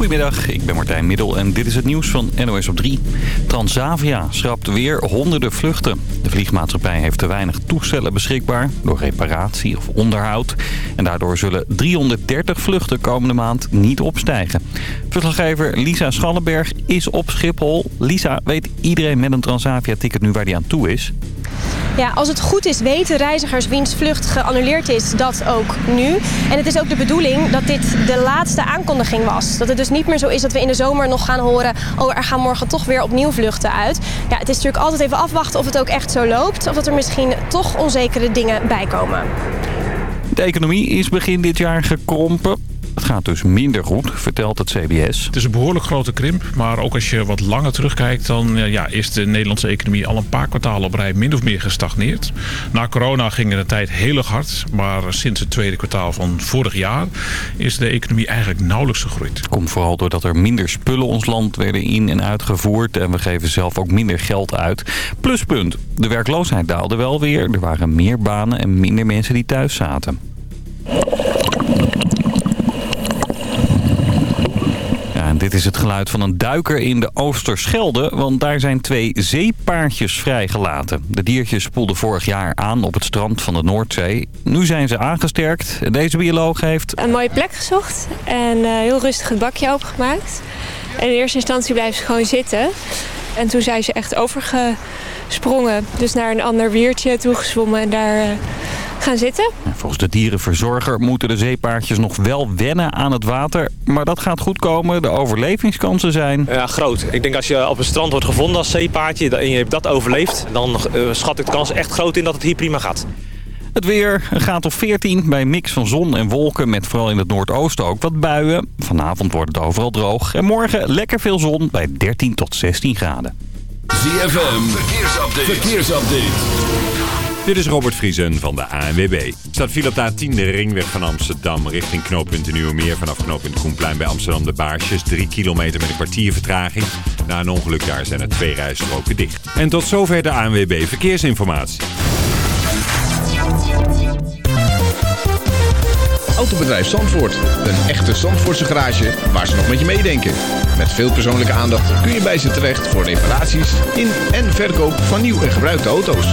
Goedemiddag, ik ben Martijn Middel en dit is het nieuws van NOS op 3. Transavia schrapt weer honderden vluchten. De vliegmaatschappij heeft te weinig toestellen beschikbaar door reparatie of onderhoud. En daardoor zullen 330 vluchten komende maand niet opstijgen. Verslaggever Lisa Schallenberg is op Schiphol. Lisa, weet iedereen met een Transavia-ticket nu waar die aan toe is? Ja, als het goed is weten reizigers wiens vlucht geannuleerd is, dat ook nu. En het is ook de bedoeling dat dit de laatste aankondiging was. Dat het dus niet meer zo is dat we in de zomer nog gaan horen... oh, er gaan morgen toch weer opnieuw vluchten uit. Ja, het is natuurlijk altijd even afwachten of het ook echt zo loopt... of dat er misschien toch onzekere dingen bij komen. De economie is begin dit jaar gekrompen. Het gaat dus minder goed, vertelt het CBS. Het is een behoorlijk grote krimp, maar ook als je wat langer terugkijkt... dan ja, is de Nederlandse economie al een paar kwartalen op rij min of meer gestagneerd. Na corona ging de tijd heel erg hard, maar sinds het tweede kwartaal van vorig jaar... is de economie eigenlijk nauwelijks gegroeid. Het komt vooral doordat er minder spullen ons land werden in- en uitgevoerd... en we geven zelf ook minder geld uit. Pluspunt, de werkloosheid daalde wel weer. Er waren meer banen en minder mensen die thuis zaten. En dit is het geluid van een duiker in de Oosterschelde, want daar zijn twee zeepaardjes vrijgelaten. De diertjes spoelden vorig jaar aan op het strand van de Noordzee. Nu zijn ze aangesterkt. Deze bioloog heeft... Een mooie plek gezocht en uh, heel rustig het bakje opengemaakt. En in eerste instantie blijven ze gewoon zitten. En toen zijn ze echt overgesprongen, dus naar een ander wiertje toegezwommen en daar... Uh, gaan zitten. Volgens de dierenverzorger moeten de zeepaardjes nog wel wennen aan het water. Maar dat gaat goed komen. De overlevingskansen zijn... Ja, groot. Ik denk als je op het strand wordt gevonden als zeepaardje en je hebt dat overleefd... dan uh, schat ik de kans echt groot in dat het hier prima gaat. Het weer gaat op 14 bij een mix van zon en wolken met vooral in het noordoosten ook wat buien. Vanavond wordt het overal droog. En morgen lekker veel zon bij 13 tot 16 graden. ZFM, verkeersupdate. verkeersupdate. Dit is Robert Vriesen van de ANWB. Staat viel op de A10 de ringweg van Amsterdam richting knooppunt Nieuwemeer. Vanaf knooppunt Koenplein bij Amsterdam de Baarsjes. 3 kilometer met een kwartier vertraging. Na een ongeluk daar zijn er twee rijstroken dicht. En tot zover de ANWB Verkeersinformatie. Autobedrijf Zandvoort. Een echte Zandvoortse garage waar ze nog met je meedenken. Met veel persoonlijke aandacht kun je bij ze terecht voor reparaties in en verkoop van nieuw en gebruikte auto's.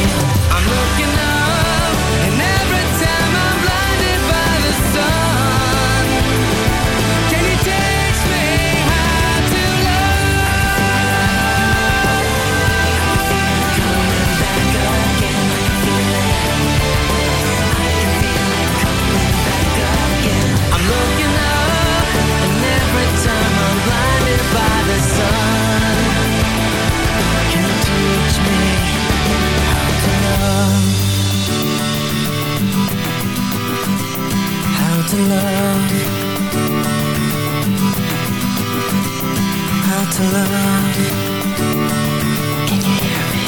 Arena. love. How to love. Can you hear me?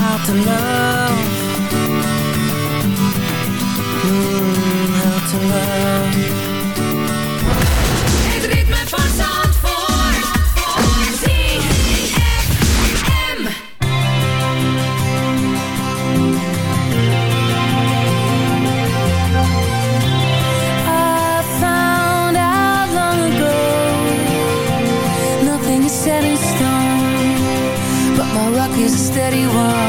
How to love? Mm, How to love. is a steady one.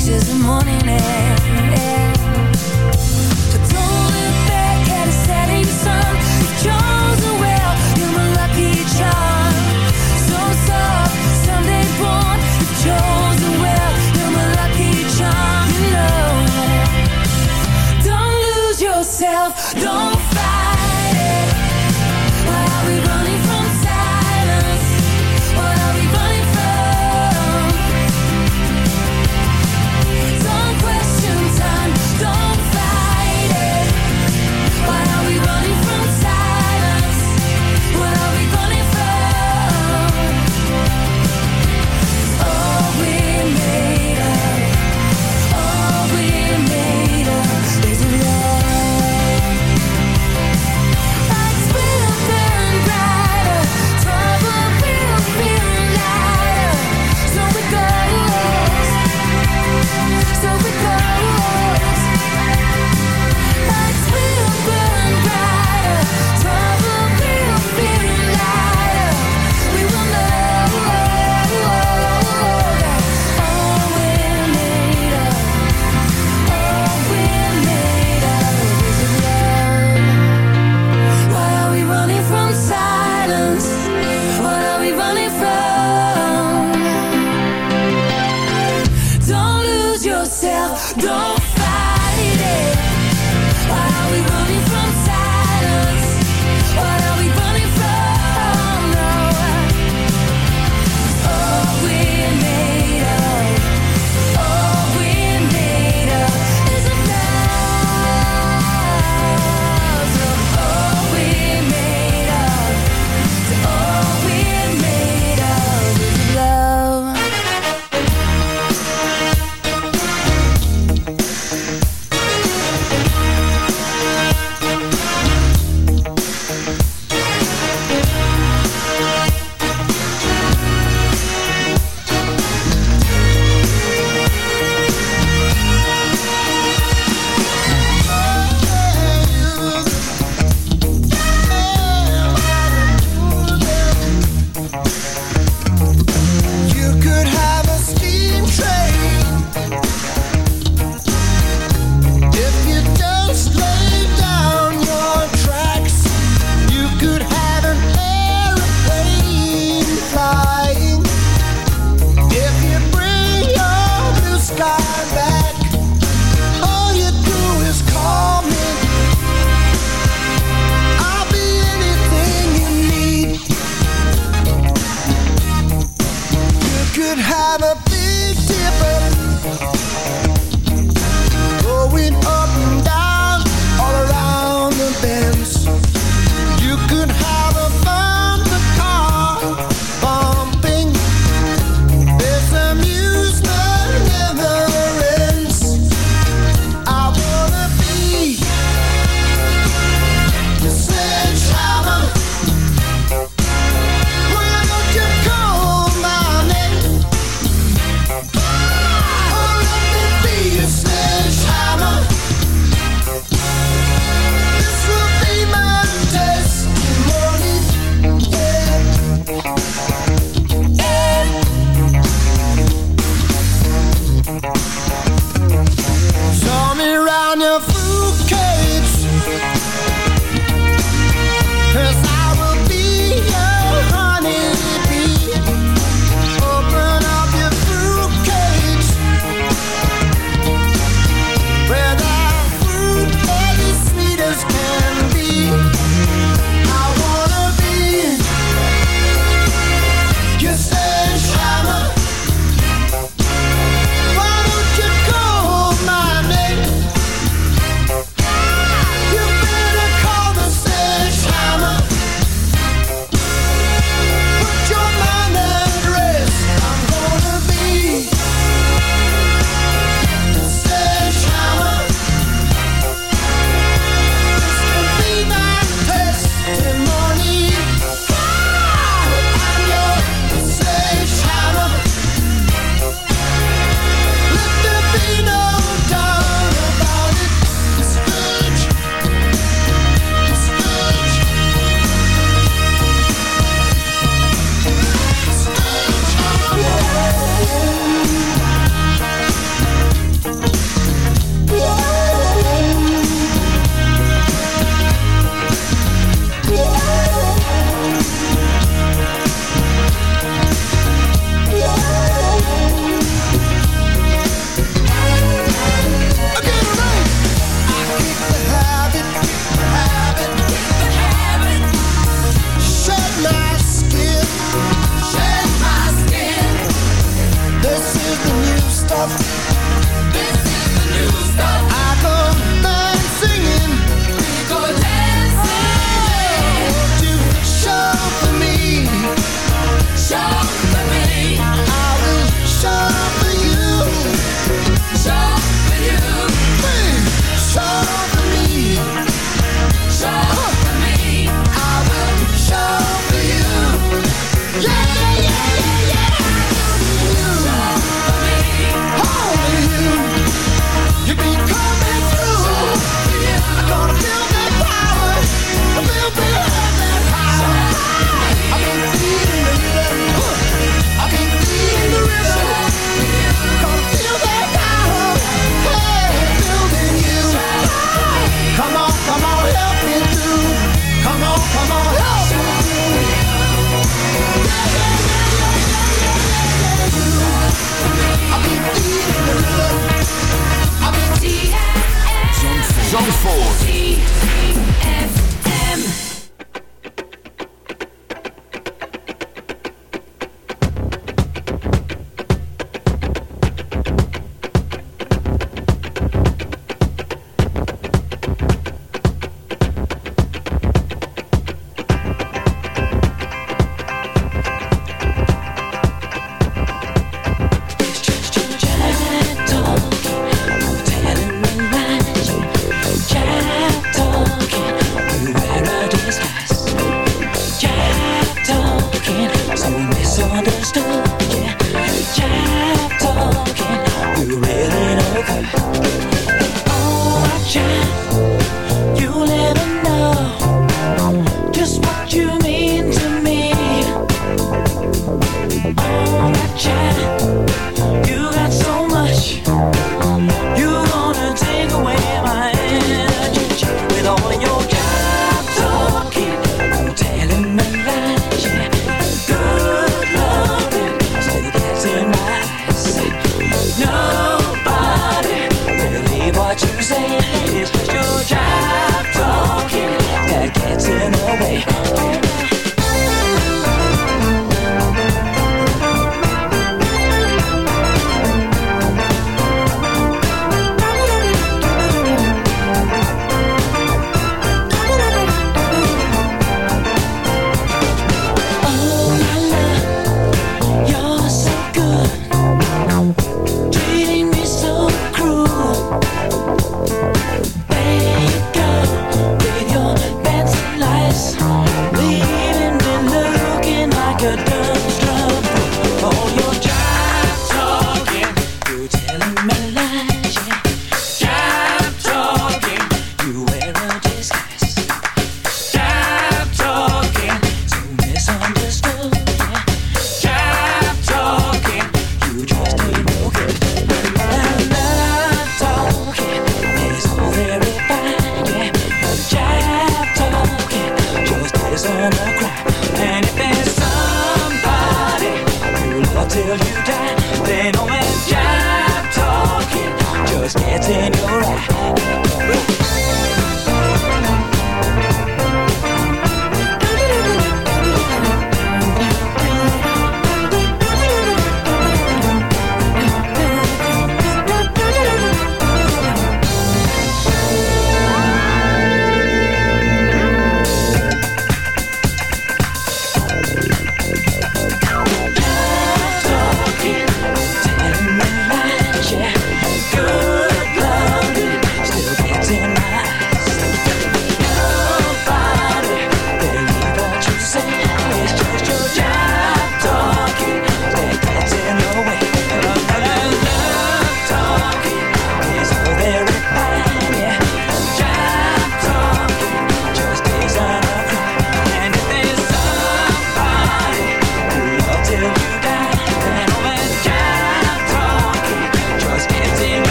Fresh the morning air.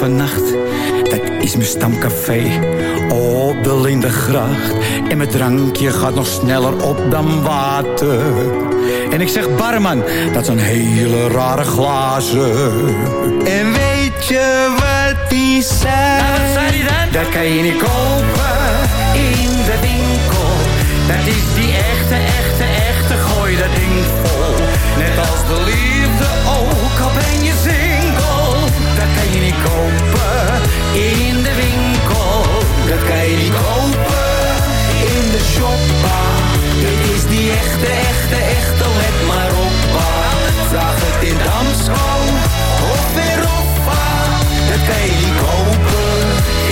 Vannacht. Dat is mijn stamcafé op de Lindegracht. En mijn drankje gaat nog sneller op dan water. En ik zeg barman, dat zijn hele rare glazen. En weet je wat die zei? Nou, wat zei die dan? Dat kan je niet kopen in de winkel. Dat is die echte, echte, echte, gooi dat ding vol. Net als de liefde ook, al ben je single. Je niet kopen in de winkel. Dat kan je niet kopen in de shoppa. Dit is die echte, echte, echte, let maar op. Vraag het in Damsko of weer Hoffa. Dat kan je niet kopen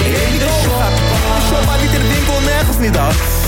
in de shoppa. Shoppa niet in de winkel, nergens niet af.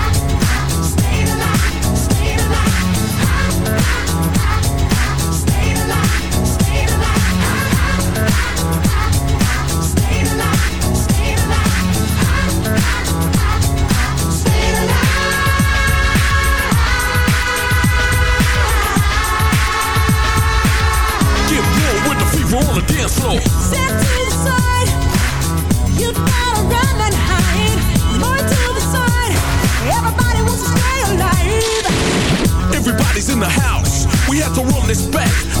In the house. We had to run this back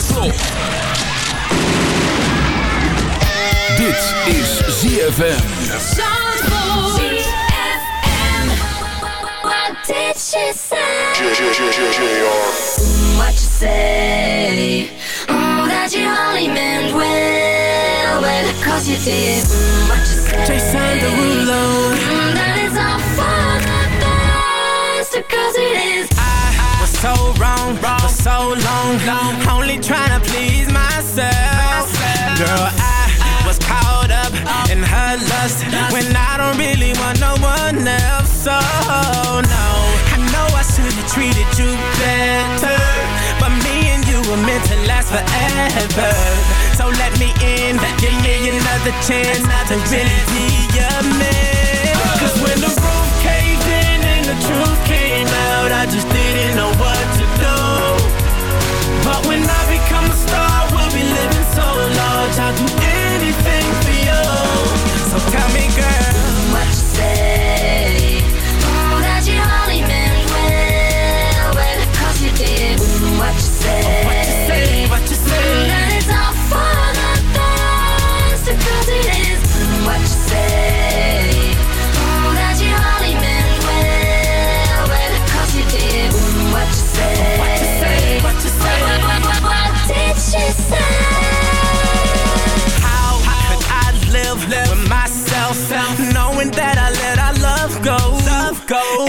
Dance floor. Dit is ZFM. What did she say? What you say? Oh, that you only meant well, well, cause you did. Mm, what you say? Jason Derulo. Mm, that is all for the best, cause it is. So wrong, wrong. for so long, only trying to please myself. Girl, I was caught up in her lust when I don't really want no one else. So no, I know I should have treated you better, but me and you were meant to last forever. So let me in, give me another chance to really be your man. Cause when the roof caved the truth came out, I just didn't know what to do. But when I become a star, we'll be living so large. I'll do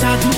I do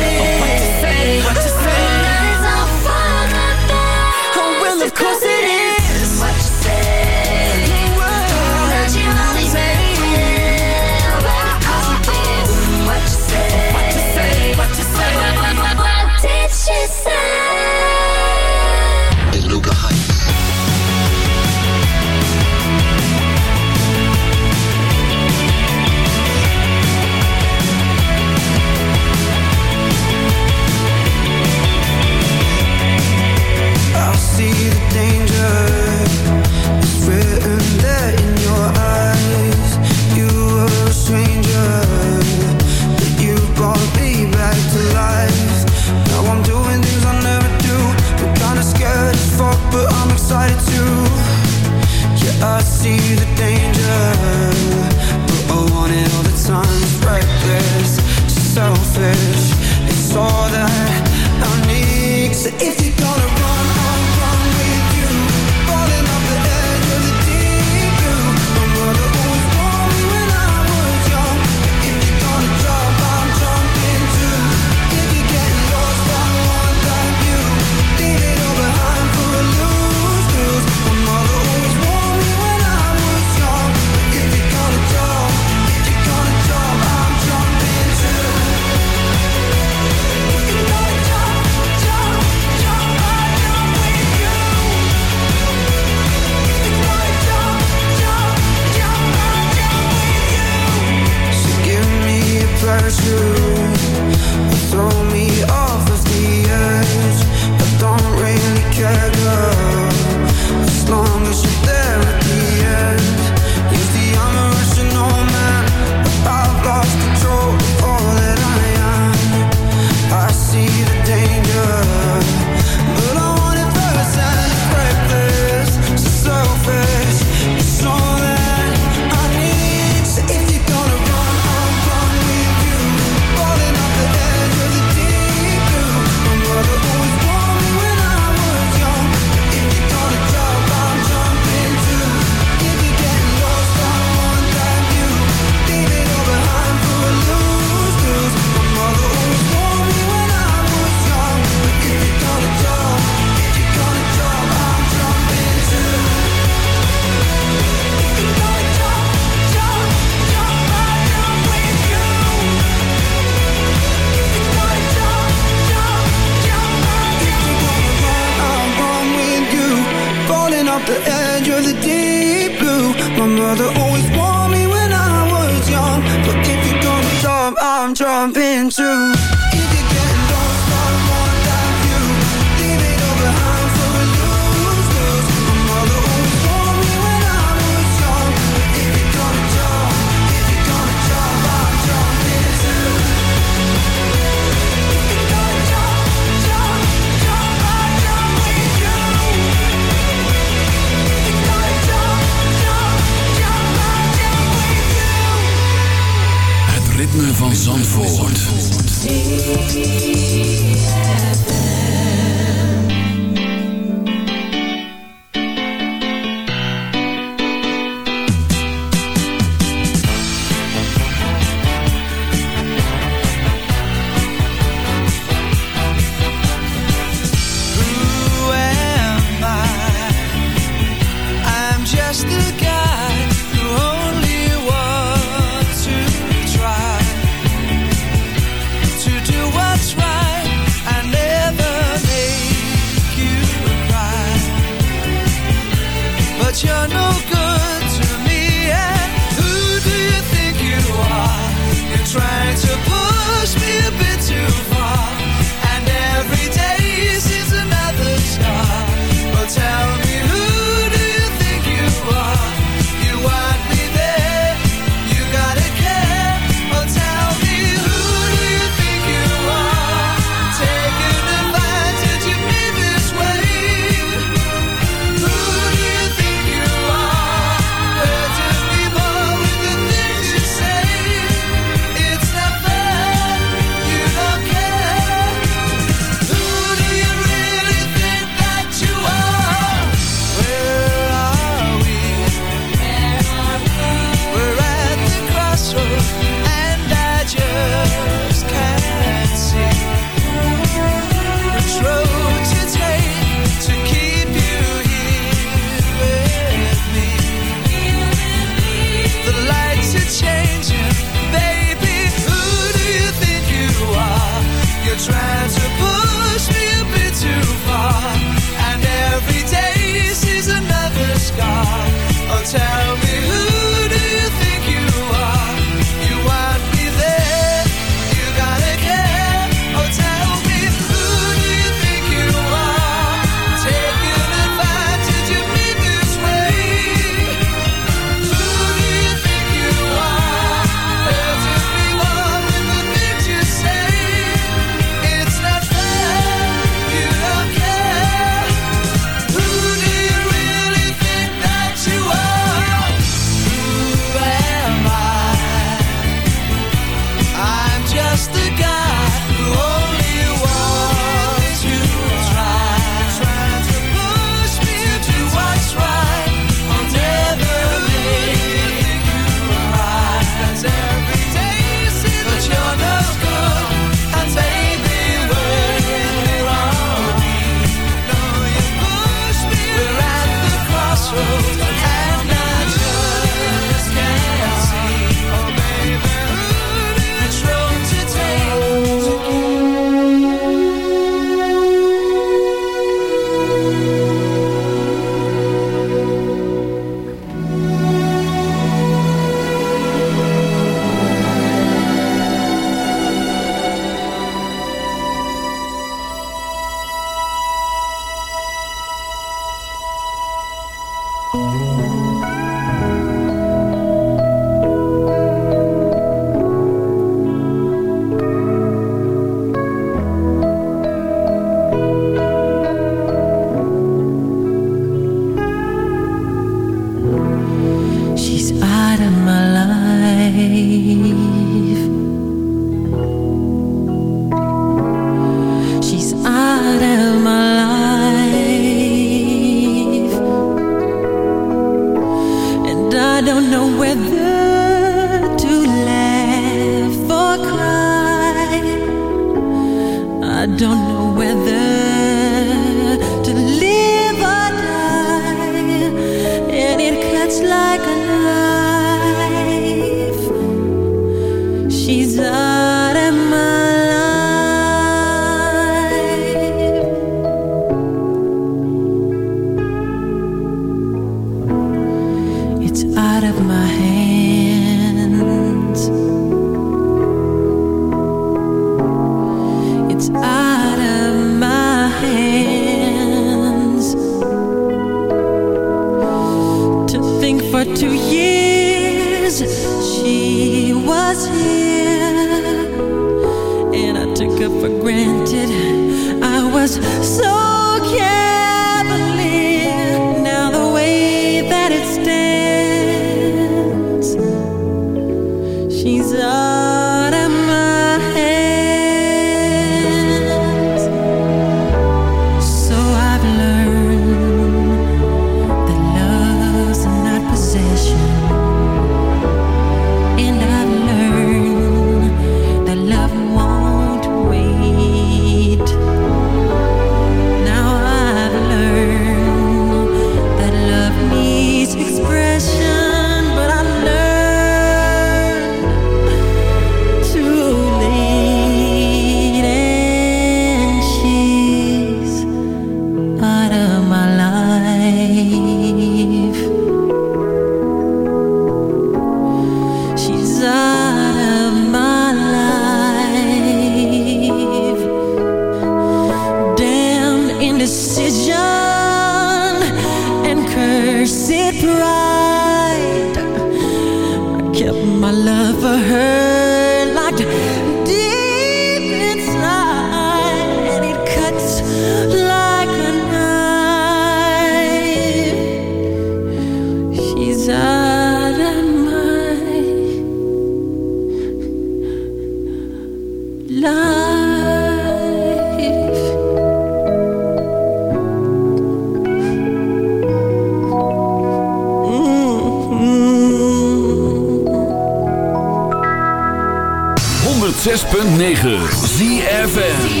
106.9 ZFN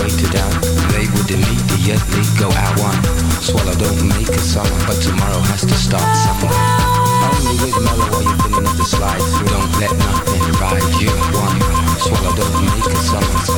waited out, they would immediately go out one. Swallow don't make a summer, but tomorrow has to start somewhere. Only with mellow are you feeling at the slide through. Don't let nothing ride you one. Swallow don't make a so